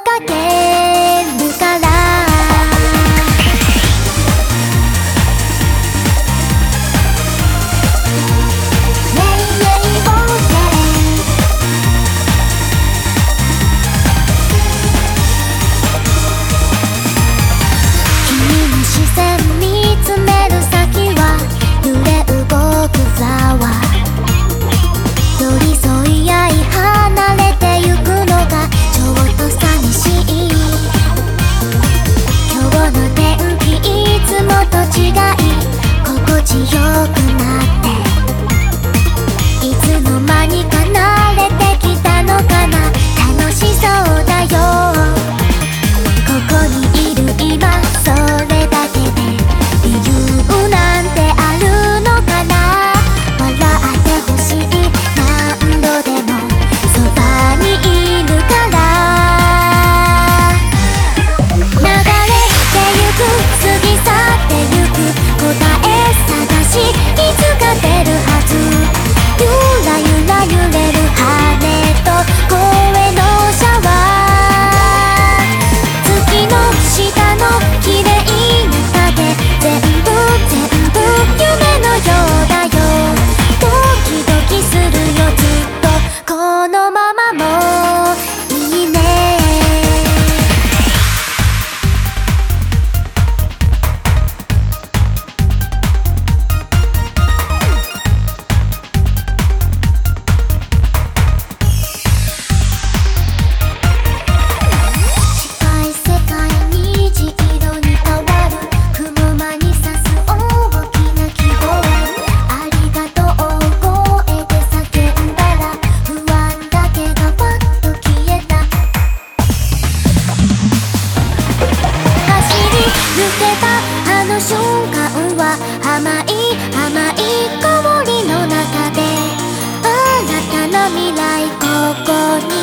かけ違い心地よくなって甘い甘い香りの中であなたの未来ここに